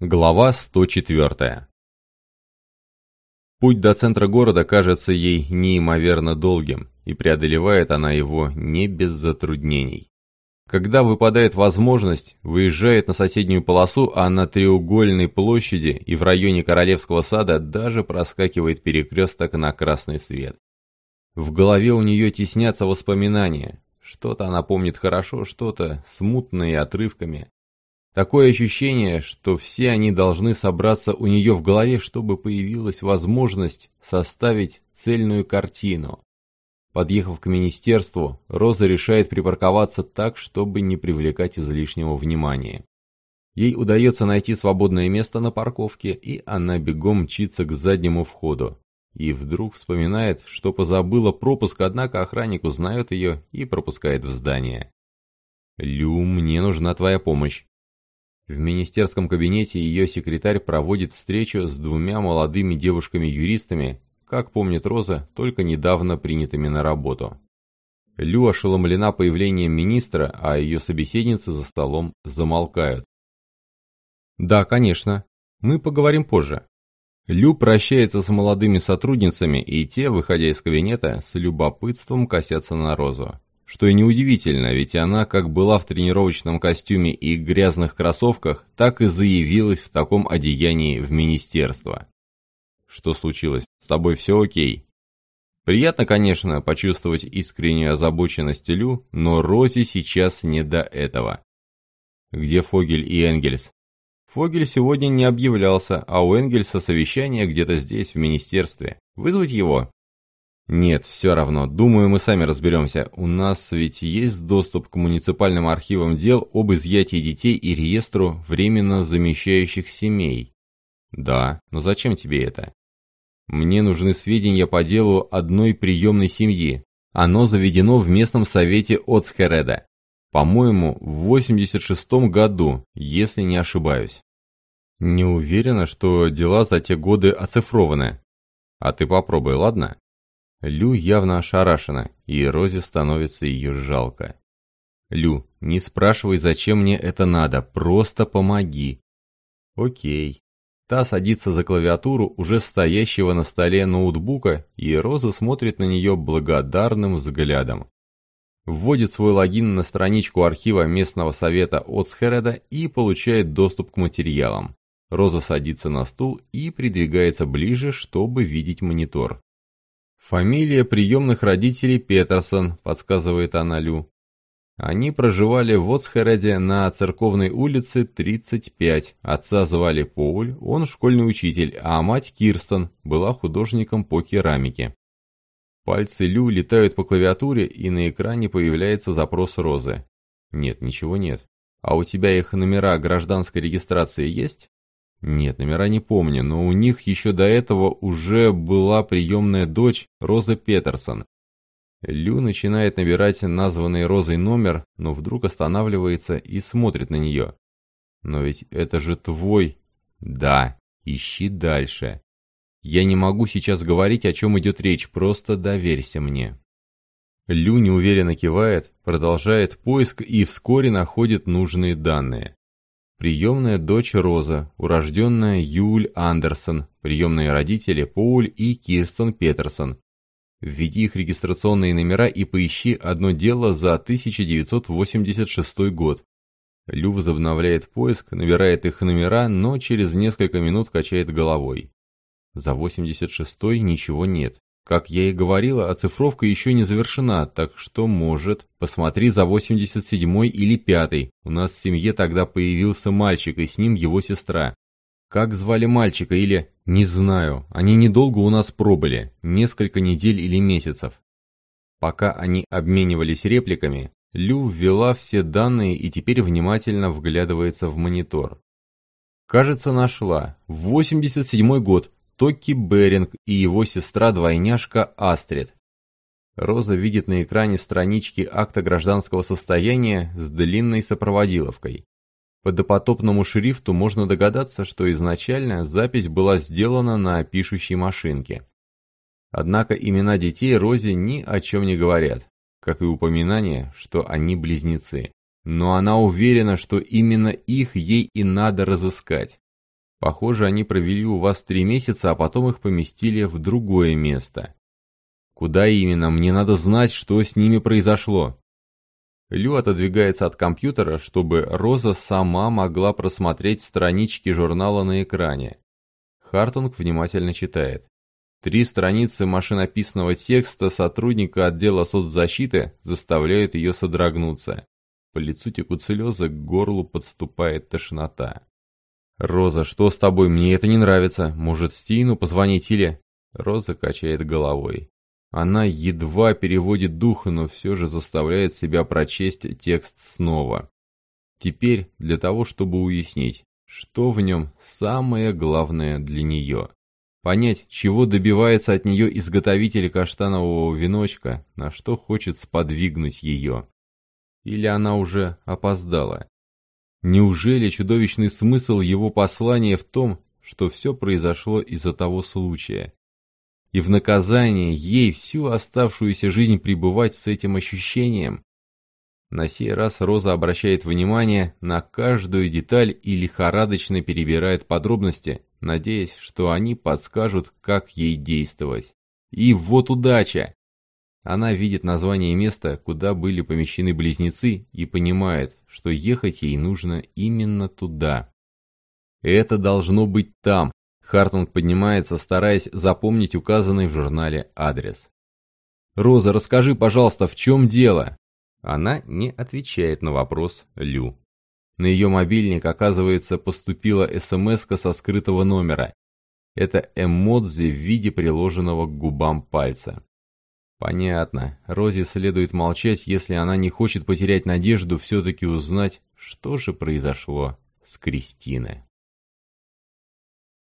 Глава 104 Путь до центра города кажется ей неимоверно долгим, и преодолевает она его не без затруднений. Когда выпадает возможность, выезжает на соседнюю полосу, а на треугольной площади и в районе Королевского сада даже проскакивает перекресток на красный свет. В голове у нее теснятся воспоминания. Что-то она помнит хорошо, что-то смутные отрывками. Такое ощущение, что все они должны собраться у нее в голове, чтобы появилась возможность составить цельную картину. Подъехав к министерству, Роза решает припарковаться так, чтобы не привлекать излишнего внимания. Ей удается найти свободное место на парковке, и она бегом мчится к заднему входу. И вдруг вспоминает, что позабыла пропуск, однако охранник узнает ее и пропускает в здание. «Лю, мне нужна твоя помощь. В министерском кабинете ее секретарь проводит встречу с двумя молодыми девушками-юристами, как помнит Роза, только недавно принятыми на работу. Лю ошеломлена появлением министра, а ее собеседницы за столом замолкают. «Да, конечно. Мы поговорим позже». Лю прощается с молодыми сотрудницами, и те, выходя из кабинета, с любопытством косятся на Розу. Что и неудивительно, ведь она как была в тренировочном костюме и грязных кроссовках, так и заявилась в таком одеянии в министерство. Что случилось? С тобой все окей? Приятно, конечно, почувствовать искреннюю озабоченность Лю, но Розе сейчас не до этого. Где Фогель и Энгельс? Фогель сегодня не объявлялся, а у Энгельса совещание где-то здесь, в министерстве. Вызвать его? Нет, все равно. Думаю, мы сами разберемся. У нас ведь есть доступ к муниципальным архивам дел об изъятии детей и реестру временно замещающих семей. Да, но зачем тебе это? Мне нужны сведения по делу одной приемной семьи. Оно заведено в местном совете Оцхереда. По-моему, в 86-м году, если не ошибаюсь. Не уверена, что дела за те годы оцифрованы. А ты попробуй, ладно? Лю явно ошарашена, и Розе становится ее жалко. «Лю, не спрашивай, зачем мне это надо, просто помоги». «Окей». Та садится за клавиатуру уже стоящего на столе ноутбука, и Роза смотрит на нее благодарным взглядом. Вводит свой логин на страничку архива местного совета от Схереда и получает доступ к материалам. Роза садится на стул и придвигается ближе, чтобы видеть монитор. «Фамилия приемных родителей Петерсон», — подсказывает она Лю. Они проживали в Оцхереде на Церковной улице 35. Отца звали Поуль, он школьный учитель, а мать Кирстен была художником по керамике. Пальцы Лю летают по клавиатуре, и на экране появляется запрос Розы. Нет, ничего нет. А у тебя их номера гражданской регистрации есть? Нет, номера не помню, но у них еще до этого уже была приемная дочь Роза Петерсон. Лю начинает набирать названный Розой номер, но вдруг останавливается и смотрит на нее. Но ведь это же твой... Да, ищи дальше. Я не могу сейчас говорить, о чем идет речь, просто доверься мне. Лю неуверенно кивает, продолжает поиск и вскоре находит нужные данные. Приемная дочь Роза, урожденная Юль Андерсон, приемные родители Поуль и Кирстен Петерсон. Введи их регистрационные номера и поищи одно дело за 1986 год. Лю возобновляет поиск, набирает их номера, но через несколько минут качает головой. За 86 ничего нет. Как я и говорила, оцифровка еще не завершена, так что, может, посмотри за 87-й или 5 У нас в семье тогда появился мальчик, и с ним его сестра. Как звали мальчика или... Не знаю, они недолго у нас пробыли, несколько недель или месяцев. Пока они обменивались репликами, Лю ввела все данные и теперь внимательно вглядывается в монитор. Кажется, нашла. 87 год, Токи Беринг и его сестра-двойняшка Астрид. Роза видит на экране странички акта гражданского состояния с длинной сопроводиловкой. По допотопному шрифту можно догадаться, что изначально запись была сделана на пишущей машинке. Однако имена детей Розе ни о чем не говорят, как и упоминание, что они близнецы. Но она уверена, что именно их ей и надо разыскать. Похоже, они провели у вас три месяца, а потом их поместили в другое место. Куда именно? Мне надо знать, что с ними произошло. Лю отодвигается от компьютера, чтобы Роза сама могла просмотреть странички журнала на экране. Хартунг внимательно читает. Три страницы машинописного текста сотрудника отдела соцзащиты заставляют ее содрогнуться. По лицу текут слезы, к горлу подступает тошнота. «Роза, что с тобой? Мне это не нравится. Может, Стину позвонить или...» Роза качает головой. Она едва переводит дух, но все же заставляет себя прочесть текст снова. Теперь для того, чтобы уяснить, что в нем самое главное для нее. Понять, чего добивается от нее изготовитель каштанового веночка, на что хочет сподвигнуть ее. Или она уже опоздала. Неужели чудовищный смысл его послания в том, что все произошло из-за того случая? И в наказание ей всю оставшуюся жизнь пребывать с этим ощущением? На сей раз Роза обращает внимание на каждую деталь и лихорадочно перебирает подробности, надеясь, что они подскажут, как ей действовать. И вот удача! Она видит название места, куда были помещены близнецы, и понимает, что ехать ей нужно именно туда. Это должно быть там. Хартунг поднимается, стараясь запомнить указанный в журнале адрес. «Роза, расскажи, пожалуйста, в чем дело?» Она не отвечает на вопрос Лю. На ее мобильник, оказывается, поступила смс со скрытого номера. Это эмодзи в виде приложенного к губам пальца. Понятно. Розе следует молчать, если она не хочет потерять надежду все-таки узнать, что же произошло с Кристиной.